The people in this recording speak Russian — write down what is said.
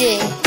людей.